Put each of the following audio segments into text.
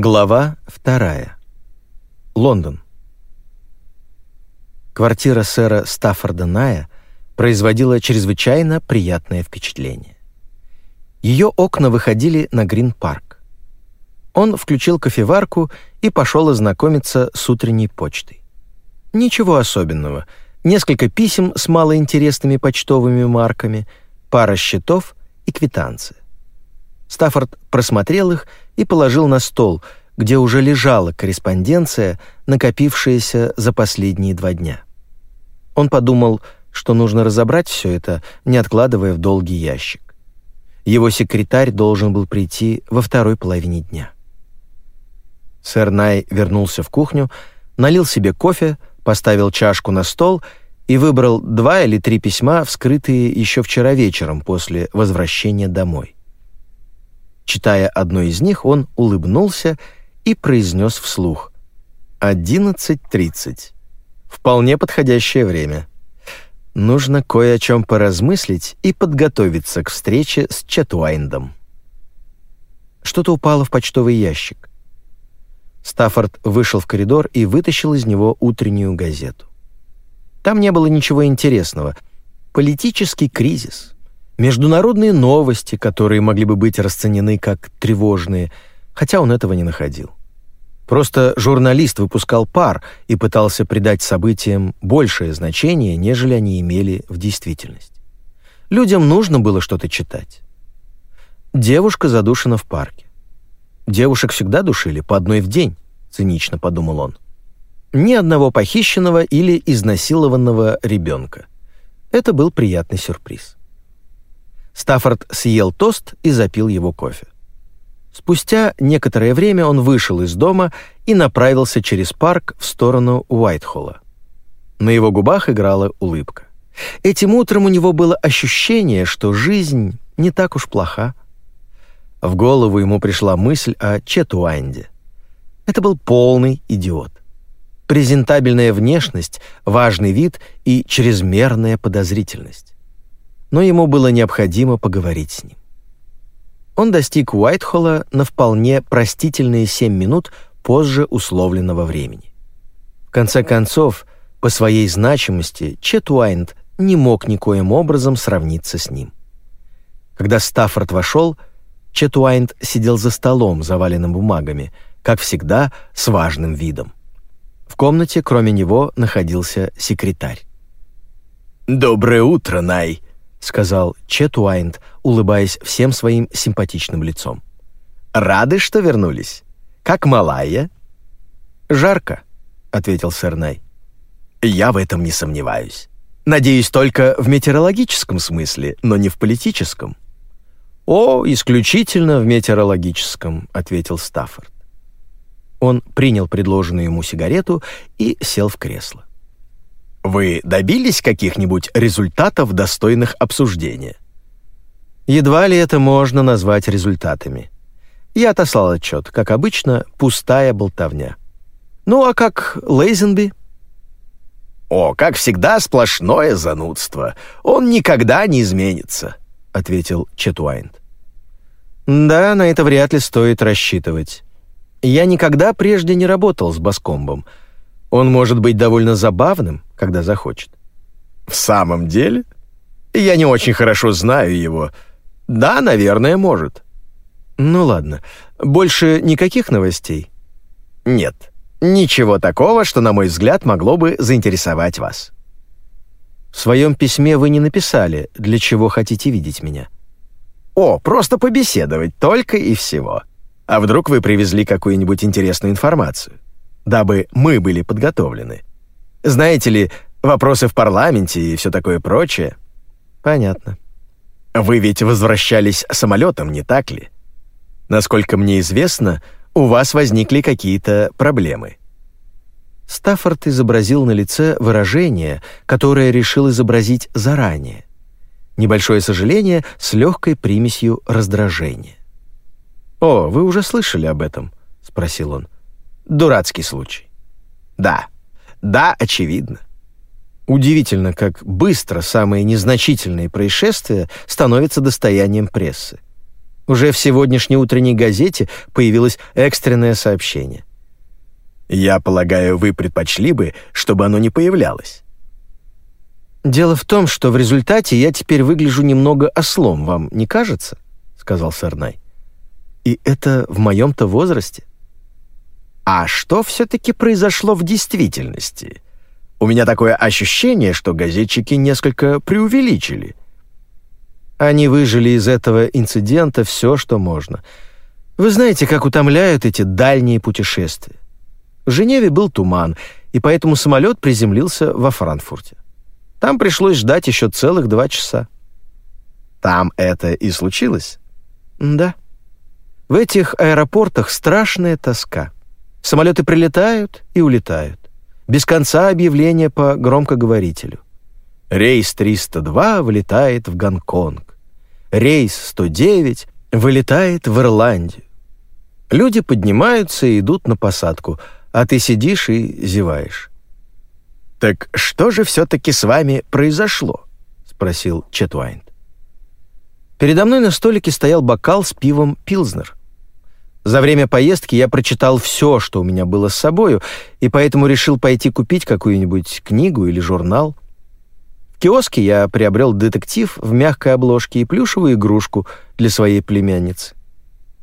Глава вторая. Лондон. Квартира сэра Стаффорда Ная производила чрезвычайно приятное впечатление. Ее окна выходили на Грин-парк. Он включил кофеварку и пошел ознакомиться с утренней почтой. Ничего особенного. Несколько писем с малоинтересными почтовыми марками, пара счетов и квитанция. Стаффорд просмотрел их и положил на стол, где уже лежала корреспонденция, накопившаяся за последние два дня. Он подумал, что нужно разобрать все это, не откладывая в долгий ящик. Его секретарь должен был прийти во второй половине дня. Сэр Най вернулся в кухню, налил себе кофе, поставил чашку на стол и выбрал два или три письма, вскрытые еще вчера вечером после возвращения домой. Читая одно из них, он улыбнулся и произнес вслух. «11.30. Вполне подходящее время. Нужно кое о чем поразмыслить и подготовиться к встрече с Четуайндом». Что-то упало в почтовый ящик. Стаффорд вышел в коридор и вытащил из него утреннюю газету. Там не было ничего интересного. Политический кризис — международные новости, которые могли бы быть расценены как тревожные, хотя он этого не находил. Просто журналист выпускал пар и пытался придать событиям большее значение, нежели они имели в действительности. Людям нужно было что-то читать. Девушка задушена в парке. Девушек всегда душили по одной в день, цинично подумал он. Ни одного похищенного или изнасилованного ребенка. Это был приятный сюрприз. Стаффорд съел тост и запил его кофе. Спустя некоторое время он вышел из дома и направился через парк в сторону Уайтхолла. На его губах играла улыбка. Этим утром у него было ощущение, что жизнь не так уж плоха. В голову ему пришла мысль о Четуанде. Это был полный идиот. Презентабельная внешность, важный вид и чрезмерная подозрительность но ему было необходимо поговорить с ним. Он достиг Уайтхолла на вполне простительные семь минут позже условленного времени. В конце концов, по своей значимости, Чет Уайнд не мог никоим образом сравниться с ним. Когда Стаффорд вошел, Чет Уайнд сидел за столом, заваленным бумагами, как всегда, с важным видом. В комнате, кроме него, находился секретарь. «Доброе утро, Най!» — сказал Чет Уайнд, улыбаясь всем своим симпатичным лицом. «Рады, что вернулись. Как малая?» «Жарко», — ответил сэр Най. «Я в этом не сомневаюсь. Надеюсь, только в метеорологическом смысле, но не в политическом». «О, исключительно в метеорологическом», — ответил Стаффорд. Он принял предложенную ему сигарету и сел в кресло. Вы добились каких-нибудь результатов, достойных обсуждения? Едва ли это можно назвать результатами. Я отослал отчет, как обычно, пустая болтовня. Ну а как Лейзенби? О, как всегда, сплошное занудство. Он никогда не изменится, ответил Четуайнд. Да, на это вряд ли стоит рассчитывать. Я никогда прежде не работал с Баскомбом, он может быть довольно забавным, когда захочет. В самом деле? Я не очень хорошо знаю его. Да, наверное, может. Ну ладно. Больше никаких новостей? Нет. Ничего такого, что, на мой взгляд, могло бы заинтересовать вас. В своем письме вы не написали, для чего хотите видеть меня. О, просто побеседовать, только и всего. А вдруг вы привезли какую-нибудь интересную информацию? Дабы мы были подготовлены. Знаете ли, вопросы в парламенте и все такое прочее. Понятно. Вы ведь возвращались самолетом, не так ли? Насколько мне известно, у вас возникли какие-то проблемы. Стаффорд изобразил на лице выражение, которое решил изобразить заранее. Небольшое сожаление с легкой примесью раздражения. «О, вы уже слышали об этом?» — спросил он. Дурацкий случай. Да, да, очевидно. Удивительно, как быстро самые незначительные происшествия становятся достоянием прессы. Уже в сегодняшней утренней газете появилось экстренное сообщение. «Я полагаю, вы предпочли бы, чтобы оно не появлялось». «Дело в том, что в результате я теперь выгляжу немного ослом, вам не кажется?» — сказал Сарнай. «И это в моем-то возрасте». «А что все-таки произошло в действительности? У меня такое ощущение, что газетчики несколько преувеличили». Они выжили из этого инцидента все, что можно. Вы знаете, как утомляют эти дальние путешествия. В Женеве был туман, и поэтому самолет приземлился во Франкфурте. Там пришлось ждать еще целых два часа. Там это и случилось? Да. В этих аэропортах страшная тоска. Самолеты прилетают и улетают. Без конца объявления по громкоговорителю. Рейс 302 вылетает в Гонконг. Рейс 109 вылетает в Ирландию. Люди поднимаются и идут на посадку, а ты сидишь и зеваешь. «Так что же все-таки с вами произошло?» — спросил Четвайнд. Передо мной на столике стоял бокал с пивом «Пилзнер». За время поездки я прочитал все, что у меня было с собою, и поэтому решил пойти купить какую-нибудь книгу или журнал. В киоске я приобрел детектив в мягкой обложке и плюшевую игрушку для своей племянницы.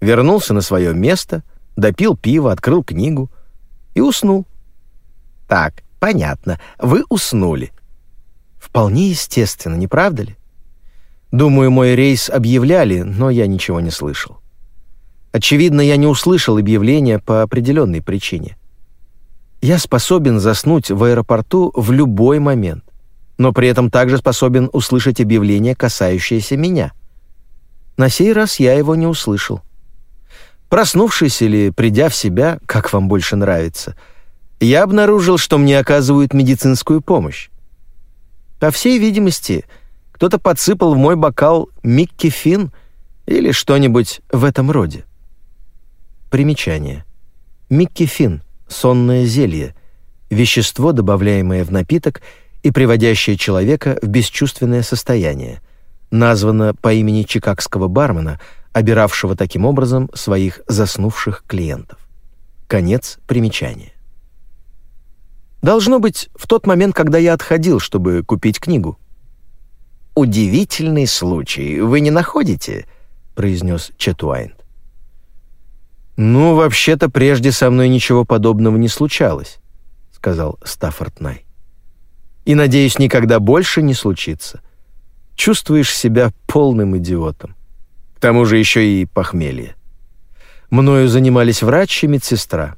Вернулся на свое место, допил пиво, открыл книгу и уснул. Так, Понятно, вы уснули. Вполне естественно, не правда ли? Думаю, мой рейс объявляли, но я ничего не слышал. Очевидно, я не услышал объявления по определенной причине. Я способен заснуть в аэропорту в любой момент, но при этом также способен услышать объявление, касающееся меня. На сей раз я его не услышал. Проснувшись или придя в себя, как вам больше нравится — я обнаружил, что мне оказывают медицинскую помощь. По всей видимости, кто-то подсыпал в мой бокал Микки Фин или что-нибудь в этом роде. Примечание. Микки Фин — сонное зелье, вещество, добавляемое в напиток и приводящее человека в бесчувственное состояние, названо по имени чикагского бармена, обиравшего таким образом своих заснувших клиентов. Конец примечания. Должно быть, в тот момент, когда я отходил, чтобы купить книгу. «Удивительный случай, вы не находите?» — произнес Четуайнд. «Ну, вообще-то, прежде со мной ничего подобного не случалось», — сказал Стаффорд Най. «И, надеюсь, никогда больше не случится. Чувствуешь себя полным идиотом. К тому же еще и похмелье. Мною занимались врач и медсестра.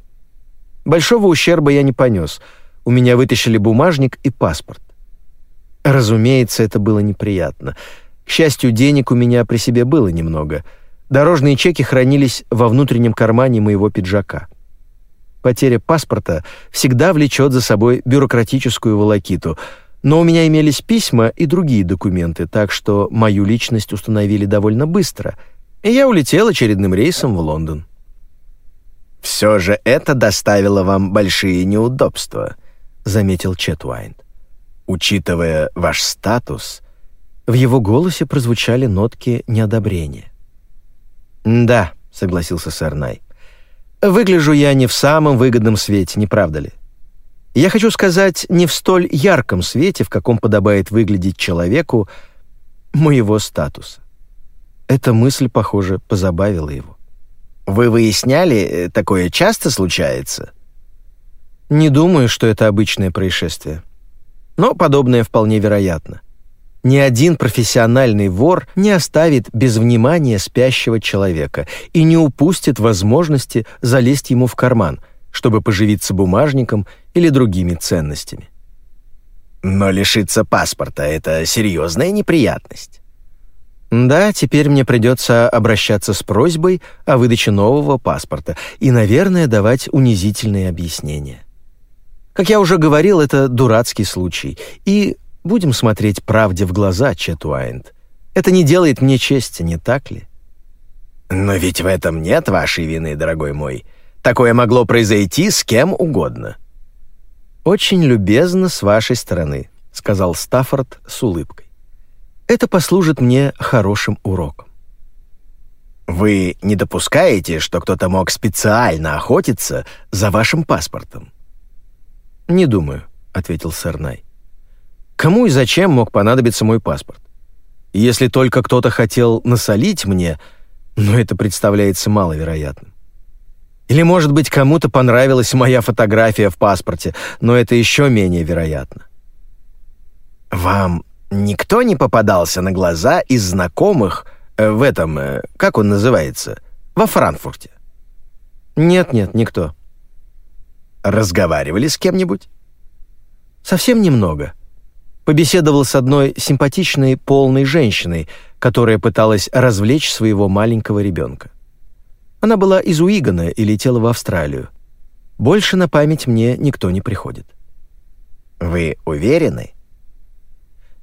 Большого ущерба я не понес — у меня вытащили бумажник и паспорт. Разумеется, это было неприятно. К счастью, денег у меня при себе было немного. Дорожные чеки хранились во внутреннем кармане моего пиджака. Потеря паспорта всегда влечет за собой бюрократическую волокиту, но у меня имелись письма и другие документы, так что мою личность установили довольно быстро, и я улетел очередным рейсом в Лондон. «Все же это доставило вам большие неудобства», — заметил Четвайнд. «Учитывая ваш статус...» В его голосе прозвучали нотки неодобрения. «Да», — согласился сэр Най. «Выгляжу я не в самом выгодном свете, не правда ли? Я хочу сказать, не в столь ярком свете, в каком подобает выглядеть человеку моего статуса». Эта мысль, похоже, позабавила его. «Вы выясняли, такое часто случается?» Не думаю, что это обычное происшествие. Но подобное вполне вероятно. Ни один профессиональный вор не оставит без внимания спящего человека и не упустит возможности залезть ему в карман, чтобы поживиться бумажником или другими ценностями. Но лишиться паспорта — это серьезная неприятность. Да, теперь мне придется обращаться с просьбой о выдаче нового паспорта и, наверное, давать унизительные объяснения. Как я уже говорил, это дурацкий случай. И будем смотреть правде в глаза, Чет Уайнд. Это не делает мне чести, не так ли? Но ведь в этом нет вашей вины, дорогой мой. Такое могло произойти с кем угодно. Очень любезно с вашей стороны, сказал Стаффорд с улыбкой. Это послужит мне хорошим уроком. Вы не допускаете, что кто-то мог специально охотиться за вашим паспортом? Не думаю, ответил сэр Най. Кому и зачем мог понадобиться мой паспорт? Если только кто-то хотел насолить мне, но это представляется маловероятным. Или, может быть, кому-то понравилась моя фотография в паспорте, но это еще менее вероятно. Вам никто не попадался на глаза из знакомых э, в этом, э, как он называется, во Франкфурте? Нет-нет, никто. Разговаривали с кем-нибудь? Совсем немного. Побеседовал с одной симпатичной полной женщиной, которая пыталась развлечь своего маленького ребенка. Она была из Уигана и летела в Австралию. Больше на память мне никто не приходит. Вы уверены?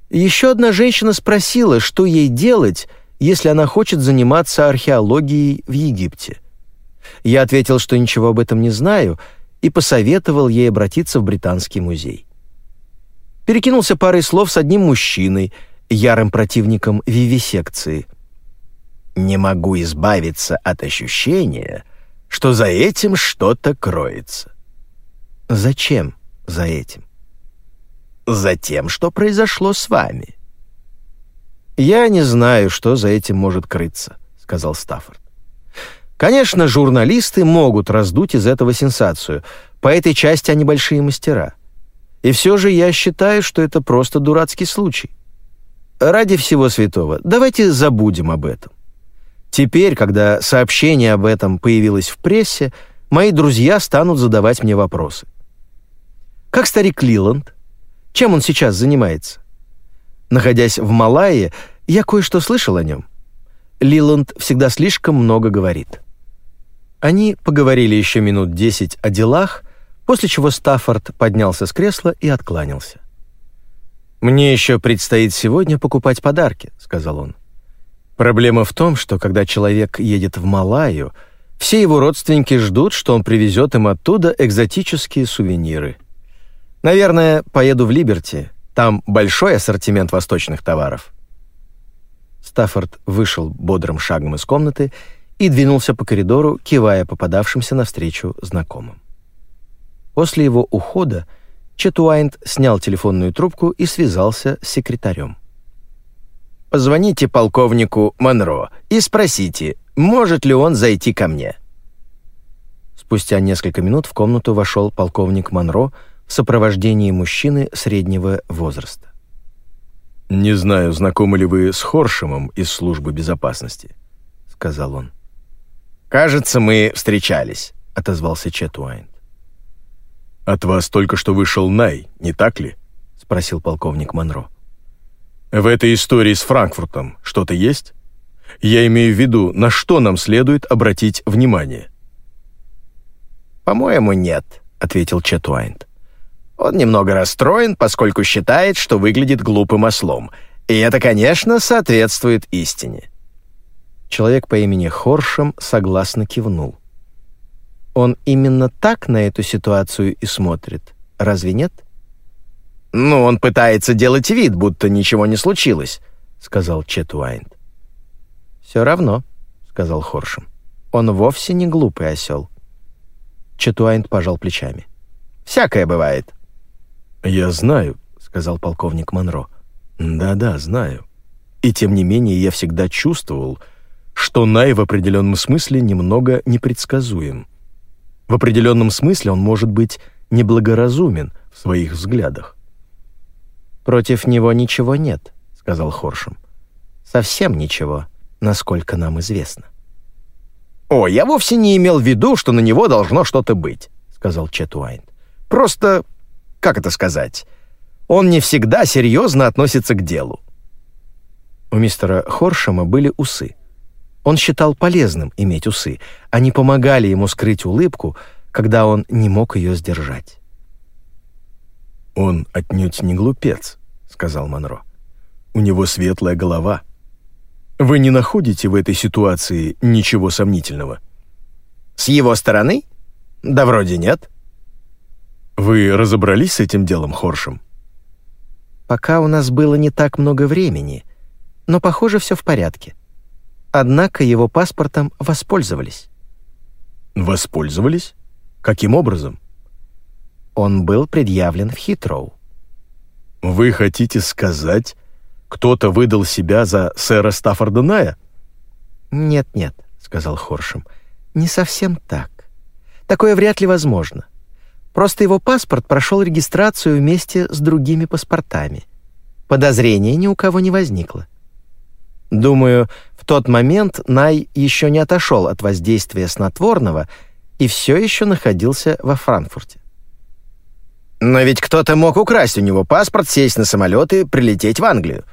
Еще одна женщина спросила, что ей делать, если она хочет заниматься археологией в Египте. Я ответил, что ничего об этом не знаю, и посоветовал ей обратиться в Британский музей. Перекинулся парой слов с одним мужчиной, ярым противником вивисекции. «Не могу избавиться от ощущения, что за этим что-то кроется». «Зачем за этим?» за тем, что произошло с вами». «Я не знаю, что за этим может крыться», — сказал Стаффорд. «Конечно, журналисты могут раздуть из этого сенсацию. По этой части они большие мастера. И все же я считаю, что это просто дурацкий случай. Ради всего святого, давайте забудем об этом. Теперь, когда сообщение об этом появилось в прессе, мои друзья станут задавать мне вопросы. Как старик Лиланд? Чем он сейчас занимается? Находясь в Малайе, я кое-что слышал о нем. Лиланд всегда слишком много говорит. Они поговорили еще минут десять о делах, после чего Стаффорд поднялся с кресла и откланялся. «Мне еще предстоит сегодня покупать подарки», — сказал он. «Проблема в том, что когда человек едет в Малайю, все его родственники ждут, что он привезет им оттуда экзотические сувениры. Наверное, поеду в Либерти. Там большой ассортимент восточных товаров. Стаффорд вышел бодрым шагом из комнаты и двинулся по коридору, кивая попадавшимся навстречу знакомым. После его ухода Чет Уайнд снял телефонную трубку и связался с секретарем. «Позвоните полковнику Монро и спросите, может ли он зайти ко мне». Спустя несколько минут в комнату вошел полковник Монро, в сопровождении мужчины среднего возраста. «Не знаю, знакомы ли вы с Хоршемом из службы безопасности», — сказал он. «Кажется, мы встречались», — отозвался Чет Уайнд. «От вас только что вышел Най, не так ли?» — спросил полковник Монро. «В этой истории с Франкфуртом что-то есть? Я имею в виду, на что нам следует обратить внимание?» «По-моему, нет», — ответил Чет Уайнд. Он немного расстроен, поскольку считает, что выглядит глупым ослом. И это, конечно, соответствует истине. Человек по имени Хоршем согласно кивнул. Он именно так на эту ситуацию и смотрит. Разве нет? «Ну, он пытается делать вид, будто ничего не случилось», — сказал Чет Уайнд. «Все равно», — сказал Хоршем. «Он вовсе не глупый осел». Четуайнд пожал плечами. «Всякое бывает. «Я знаю», — сказал полковник Монро. «Да-да, знаю. И тем не менее я всегда чувствовал, что Най в определенном смысле немного непредсказуем. В определенном смысле он может быть неблагоразумен в своих взглядах». «Против него ничего нет», — сказал Хоршем. «Совсем ничего, насколько нам известно». «О, я вовсе не имел в виду, что на него должно что-то быть», — сказал Чет Уайнд. «Просто как это сказать, он не всегда серьезно относится к делу. У мистера Хоршема были усы. Он считал полезным иметь усы. Они помогали ему скрыть улыбку, когда он не мог ее сдержать. «Он отнюдь не глупец», — сказал Монро. «У него светлая голова. Вы не находите в этой ситуации ничего сомнительного?» «С его стороны? Да вроде нет. Вы разобрались с этим делом, Хоршем? Пока у нас было не так много времени, но, похоже, все в порядке. Однако его паспортом воспользовались. Воспользовались? Каким образом? Он был предъявлен в Хитроу. Вы хотите сказать, кто-то выдал себя за сэра Стаффорда Ная? Нет-нет, сказал Хоршем. Не совсем так. Такое вряд ли возможно. Просто его паспорт прошел регистрацию вместе с другими паспортами. Подозрения ни у кого не возникло. Думаю, в тот момент Най еще не отошел от воздействия снотворного и все еще находился во Франкфурте. Но ведь кто-то мог украсть у него паспорт, сесть на самолет и прилететь в Англию.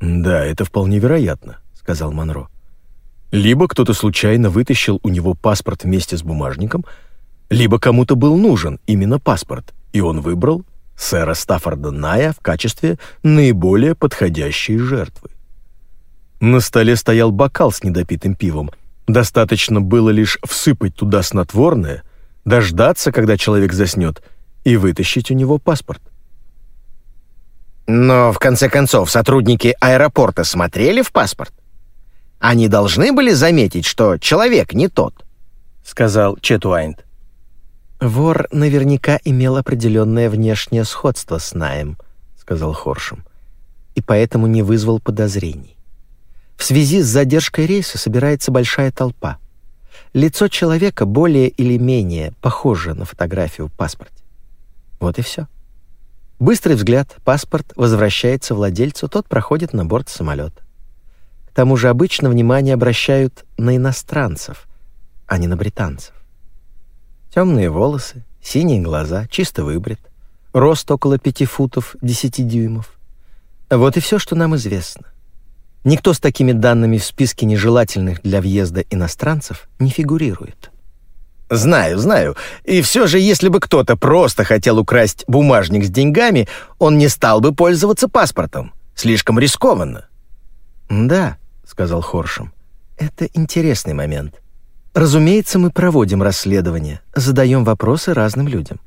«Да, это вполне вероятно», — сказал Монро. «Либо кто-то случайно вытащил у него паспорт вместе с бумажником, либо кому-то был нужен именно паспорт, и он выбрал сэра Стаффорда Ная в качестве наиболее подходящей жертвы. На столе стоял бокал с недопитым пивом. Достаточно было лишь всыпать туда снотворное, дождаться, когда человек заснет, и вытащить у него паспорт. Но, в конце концов, сотрудники аэропорта смотрели в паспорт. Они должны были заметить, что человек не тот, — сказал Четуайнд. «Вор наверняка имел определенное внешнее сходство с Наем», — сказал Хоршем, «и поэтому не вызвал подозрений. В связи с задержкой рейса собирается большая толпа. Лицо человека более или менее похоже на фотографию в паспорте. Вот и все. Быстрый взгляд, паспорт возвращается владельцу, тот проходит на борт самолета. К тому же обычно внимание обращают на иностранцев, а не на британцев. Темные волосы, синие глаза, чисто выбрит, рост около пяти футов десяти дюймов. Вот и все, что нам известно. Никто с такими данными в списке нежелательных для въезда иностранцев не фигурирует. Знаю, знаю. И все же, если бы кто-то просто хотел украсть бумажник с деньгами, он не стал бы пользоваться паспортом. Слишком рискованно. Да, сказал Хоршем. Это интересный момент. Разумеется, мы проводим расследование, задаем вопросы разным людям.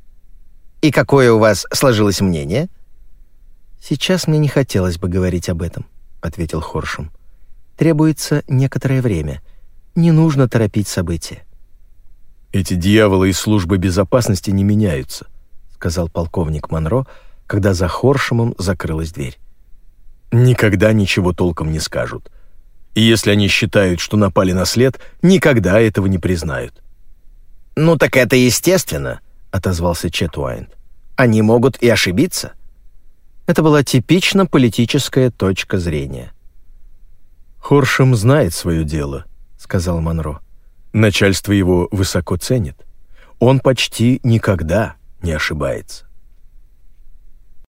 И какое у вас сложилось мнение? Сейчас мне не хотелось бы говорить об этом. — ответил Хоршем. «Требуется некоторое время. Не нужно торопить события». «Эти дьяволы из службы безопасности не меняются», — сказал полковник Монро, когда за Хоршемом закрылась дверь. «Никогда ничего толком не скажут. И если они считают, что напали на след, никогда этого не признают». «Ну так это естественно», — отозвался Чет «Они могут и ошибиться». Это была типично политическая точка зрения. «Хоршем знает свое дело», — сказал Монро. «Начальство его высоко ценит. Он почти никогда не ошибается».